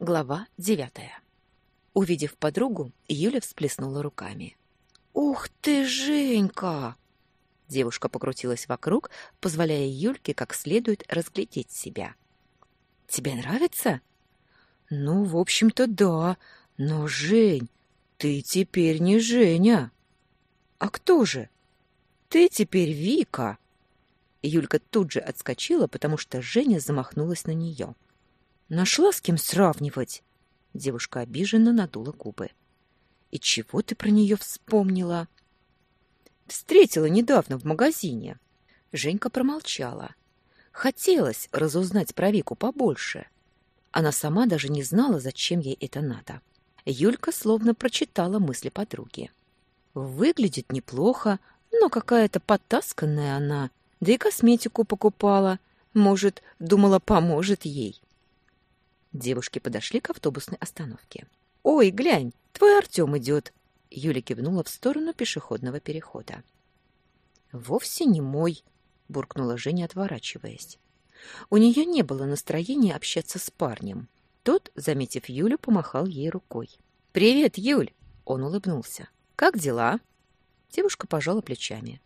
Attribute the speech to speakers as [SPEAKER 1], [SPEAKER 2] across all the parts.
[SPEAKER 1] Глава девятая. Увидев подругу, Юля всплеснула руками. «Ух ты, Женька!» Девушка покрутилась вокруг, позволяя Юльке как следует разглядеть себя. «Тебе нравится?» «Ну, в общем-то, да. Но, Жень, ты теперь не Женя». «А кто же?» «Ты теперь Вика». Юлька тут же отскочила, потому что Женя замахнулась на нее. «Нашла с кем сравнивать?» Девушка обиженно надула губы. «И чего ты про нее вспомнила?» Встретила недавно в магазине. Женька промолчала. Хотелось разузнать про Вику побольше. Она сама даже не знала, зачем ей это надо. Юлька словно прочитала мысли подруги. Выглядит неплохо, но какая-то потасканная она, да и косметику покупала. Может, думала, поможет ей. Девушки подошли к автобусной остановке. «Ой, глянь, твой Артем идет!» Юля кивнула в сторону пешеходного перехода. «Вовсе не мой», — буркнула Женя, отворачиваясь. У нее не было настроения общаться с парнем. Тот, заметив Юлю, помахал ей рукой. «Привет, Юль!» — он улыбнулся. «Как дела?» Девушка пожала плечами.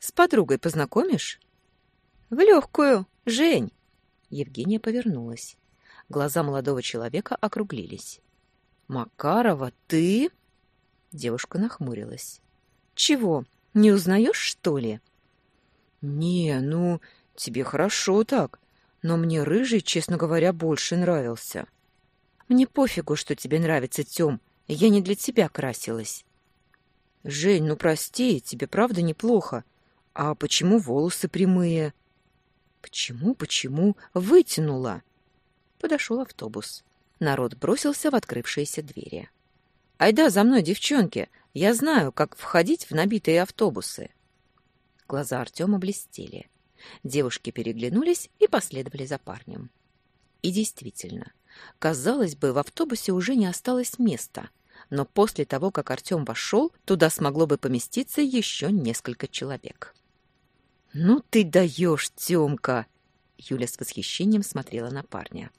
[SPEAKER 1] «С подругой познакомишь?» «В легкую! Жень!» Евгения повернулась. Глаза молодого человека округлились. «Макарова, ты?» Девушка нахмурилась. «Чего, не узнаешь, что ли?» «Не, ну, тебе хорошо так, но мне рыжий, честно говоря, больше нравился». «Мне пофигу, что тебе нравится, Тём, я не для тебя красилась». «Жень, ну прости, тебе правда неплохо. А почему волосы прямые?» «Почему, почему? Вытянула!» Подошел автобус. Народ бросился в открывшиеся двери. Айда за мной, девчонки. Я знаю, как входить в набитые автобусы. Глаза Артема блестели. Девушки переглянулись и последовали за парнем. И действительно, казалось бы, в автобусе уже не осталось места, но после того, как Артем вошел, туда смогло бы поместиться еще несколько человек. «Ну ты даешь, Темка!» Юля с восхищением смотрела на парня.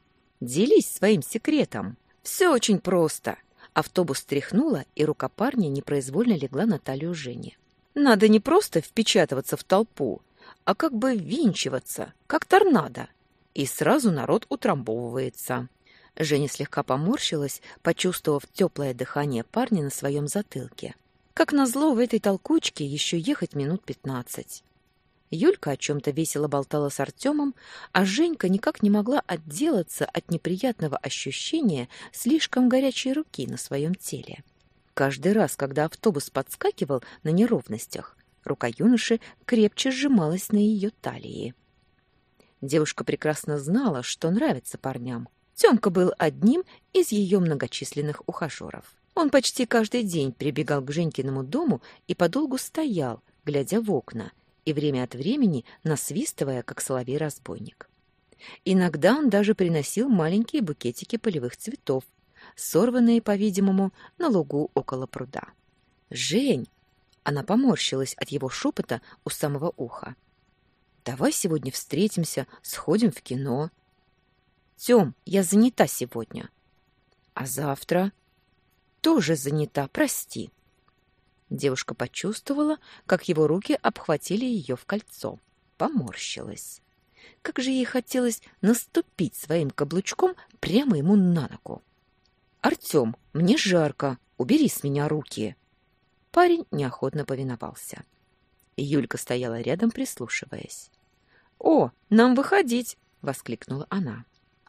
[SPEAKER 1] «Делись своим секретом. Все очень просто. Автобус тряхнуло, и рука парня непроизвольно легла на талию Жени. Надо не просто впечатываться в толпу, а как бы винчиваться, как торнадо. И сразу народ утрамбовывается. Женя слегка поморщилась, почувствовав теплое дыхание парня на своем затылке. Как назло, в этой толкучке еще ехать минут пятнадцать. Юлька о чем-то весело болтала с Артемом, а Женька никак не могла отделаться от неприятного ощущения слишком горячей руки на своем теле. Каждый раз, когда автобус подскакивал на неровностях, рука юноши крепче сжималась на ее талии. Девушка прекрасно знала, что нравится парням. Тёмка был одним из ее многочисленных ухажеров. Он почти каждый день прибегал к Женькиному дому и подолгу стоял, глядя в окна — и время от времени насвистывая, как соловей-разбойник. Иногда он даже приносил маленькие букетики полевых цветов, сорванные, по-видимому, на лугу около пруда. «Жень!» Она поморщилась от его шепота у самого уха. «Давай сегодня встретимся, сходим в кино». «Тем, я занята сегодня». «А завтра?» «Тоже занята, прости». Девушка почувствовала, как его руки обхватили ее в кольцо. Поморщилась. Как же ей хотелось наступить своим каблучком прямо ему на ногу. «Артем, мне жарко, убери с меня руки!» Парень неохотно повиновался. Юлька стояла рядом, прислушиваясь. «О, нам выходить!» — воскликнула она.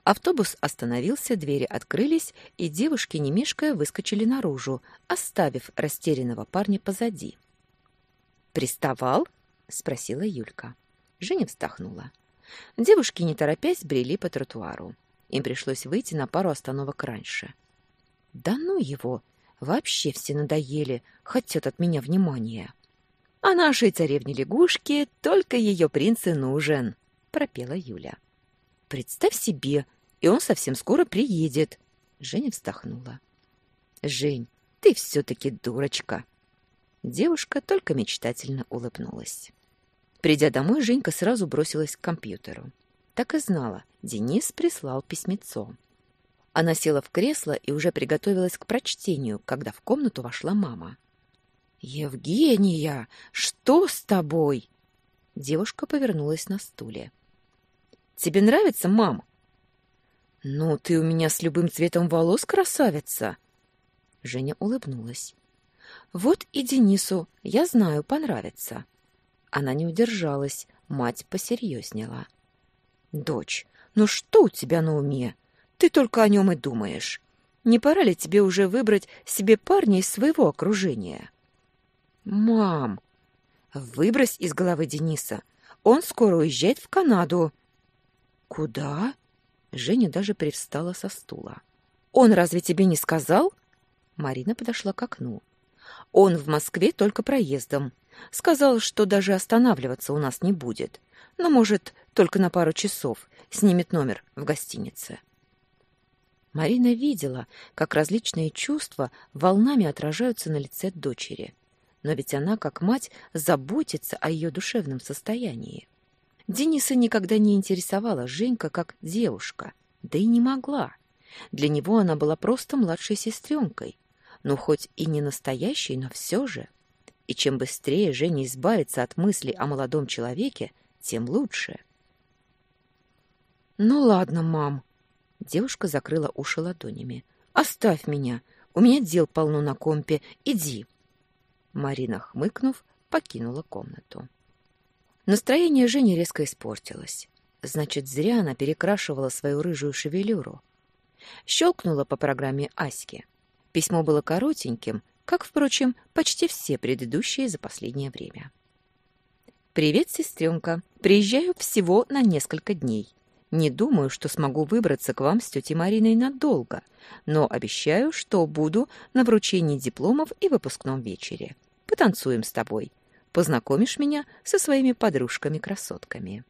[SPEAKER 1] Автобус остановился, двери открылись, и девушки, не мешкая, выскочили наружу, оставив растерянного парня позади. «Приставал?» — спросила Юлька. Женя вздохнула. Девушки, не торопясь, брели по тротуару. Им пришлось выйти на пару остановок раньше. «Да ну его! Вообще все надоели, хотят от меня внимания!» «А нашей царевне-лягушке только ее принц и нужен!» — пропела Юля. «Представь себе, и он совсем скоро приедет. Женя вздохнула. Жень, ты все-таки дурочка. Девушка только мечтательно улыбнулась. Придя домой, Женька сразу бросилась к компьютеру. Так и знала, Денис прислал письмецо. Она села в кресло и уже приготовилась к прочтению, когда в комнату вошла мама. «Евгения, что с тобой?» Девушка повернулась на стуле. «Тебе нравится, мам?» «Ну, ты у меня с любым цветом волос красавица!» Женя улыбнулась. «Вот и Денису, я знаю, понравится». Она не удержалась, мать посерьезнела. «Дочь, ну что у тебя на уме? Ты только о нем и думаешь. Не пора ли тебе уже выбрать себе парня из своего окружения?» «Мам!» «Выбрось из головы Дениса. Он скоро уезжает в Канаду». «Куда?» Женя даже привстала со стула. «Он разве тебе не сказал?» Марина подошла к окну. «Он в Москве только проездом. Сказал, что даже останавливаться у нас не будет. Но, может, только на пару часов. Снимет номер в гостинице». Марина видела, как различные чувства волнами отражаются на лице дочери. Но ведь она, как мать, заботится о ее душевном состоянии. Дениса никогда не интересовала Женька как девушка, да и не могла. Для него она была просто младшей сестренкой, ну хоть и не настоящей, но все же. И чем быстрее Женя избавится от мыслей о молодом человеке, тем лучше. «Ну ладно, мам». Девушка закрыла уши ладонями. «Оставь меня. У меня дел полно на компе. Иди». Марина, хмыкнув, покинула комнату. Настроение Жени резко испортилось. Значит, зря она перекрашивала свою рыжую шевелюру. Щелкнула по программе Аськи. Письмо было коротеньким, как, впрочем, почти все предыдущие за последнее время. «Привет, сестренка. Приезжаю всего на несколько дней. Не думаю, что смогу выбраться к вам с тетей Мариной надолго, но обещаю, что буду на вручении дипломов и выпускном вечере. Потанцуем с тобой. Познакомишь меня со своими подружками-красотками».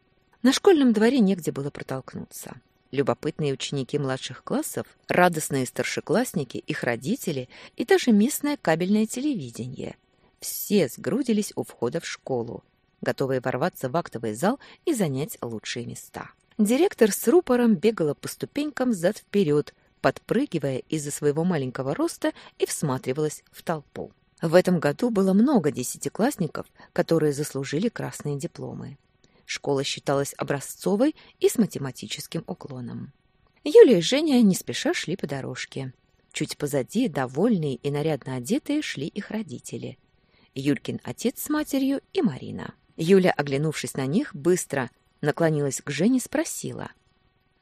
[SPEAKER 1] На школьном дворе негде было протолкнуться. Любопытные ученики младших классов, радостные старшеклассники, их родители и даже местное кабельное телевидение. Все сгрудились у входа в школу, готовые ворваться в актовый зал и занять лучшие места. Директор с рупором бегала по ступенькам зад-вперед, подпрыгивая из-за своего маленького роста и всматривалась в толпу. В этом году было много десятиклассников, которые заслужили красные дипломы. Школа считалась образцовой и с математическим уклоном. Юлия и Женя не спеша шли по дорожке. Чуть позади, довольные и нарядно одетые, шли их родители. Юлькин отец с матерью и Марина. Юля, оглянувшись на них, быстро наклонилась к Жене спросила.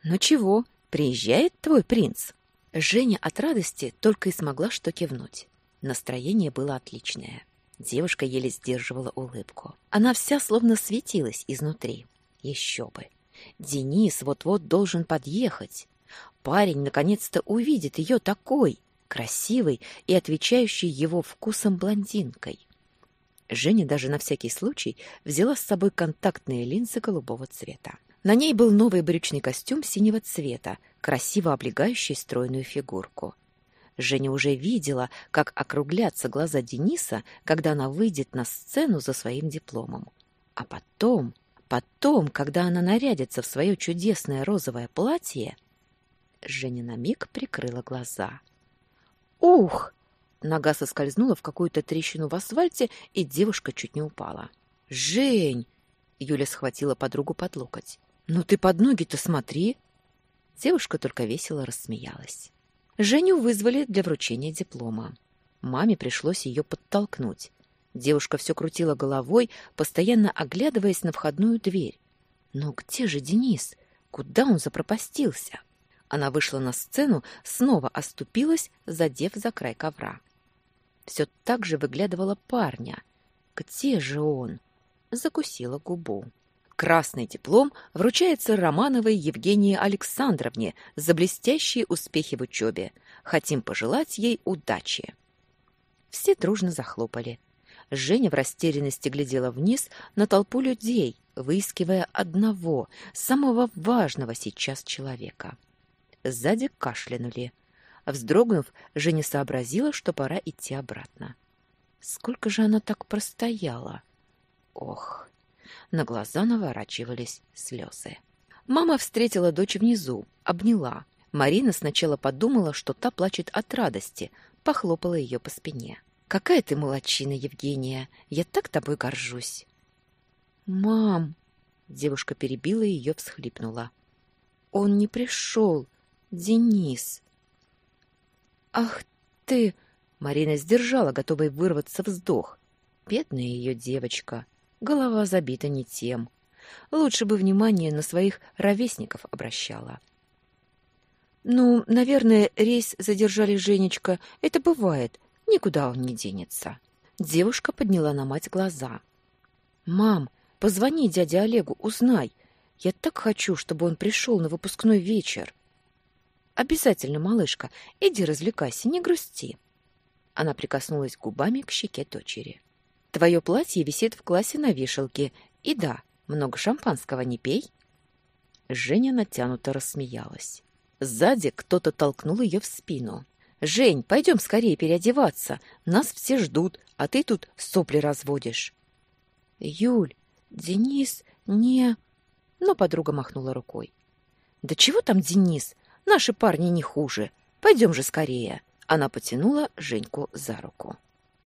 [SPEAKER 1] «Ну чего, приезжает твой принц?» Женя от радости только и смогла что кивнуть. Настроение было отличное. Девушка еле сдерживала улыбку. Она вся словно светилась изнутри. Еще бы. Денис вот-вот должен подъехать. Парень наконец-то увидит ее такой, красивой и отвечающей его вкусом блондинкой. Женя даже на всякий случай взяла с собой контактные линзы голубого цвета. На ней был новый брючный костюм синего цвета, красиво облегающий стройную фигурку. Женя уже видела, как округлятся глаза Дениса, когда она выйдет на сцену за своим дипломом. А потом, потом, когда она нарядится в свое чудесное розовое платье... Женя на миг прикрыла глаза. «Ух!» Нога соскользнула в какую-то трещину в асфальте, и девушка чуть не упала. «Жень!» Юля схватила подругу под локоть. «Ну ты под ноги-то смотри!» Девушка только весело рассмеялась. Женю вызвали для вручения диплома. Маме пришлось ее подтолкнуть. Девушка все крутила головой, постоянно оглядываясь на входную дверь. Но где же Денис? Куда он запропастился? Она вышла на сцену, снова оступилась, задев за край ковра. Все так же выглядывала парня. Где же он? Закусила губу. Красный диплом вручается Романовой Евгении Александровне за блестящие успехи в учебе. Хотим пожелать ей удачи. Все дружно захлопали. Женя в растерянности глядела вниз на толпу людей, выискивая одного, самого важного сейчас человека. Сзади кашлянули. Вздрогнув, Женя сообразила, что пора идти обратно. Сколько же она так простояла? Ох! На глаза наворачивались слезы. Мама встретила дочь внизу, обняла. Марина сначала подумала, что та плачет от радости, похлопала ее по спине. «Какая ты молодчина, Евгения! Я так тобой горжусь!» «Мам!» — девушка перебила ее, всхлипнула. «Он не пришел! Денис!» «Ах ты!» — Марина сдержала, готовая вырваться вздох. Бедная ее девочка, голова забита не тем. Лучше бы внимание на своих ровесников обращала. «Ну, наверное, рейс задержали Женечка. Это бывает. Никуда он не денется». Девушка подняла на мать глаза. «Мам, позвони дяде Олегу, узнай. Я так хочу, чтобы он пришел на выпускной вечер». «Обязательно, малышка. Иди развлекайся, не грусти». Она прикоснулась губами к щеке дочери. «Твое платье висит в классе на вешалке. И да, много шампанского не пей». Женя натянуто рассмеялась. Сзади кто-то толкнул ее в спину. «Жень, пойдем скорее переодеваться. Нас все ждут, а ты тут сопли разводишь». «Юль, Денис не...» Но подруга махнула рукой. «Да чего там Денис? Наши парни не хуже. Пойдем же скорее». Она потянула Женьку за руку.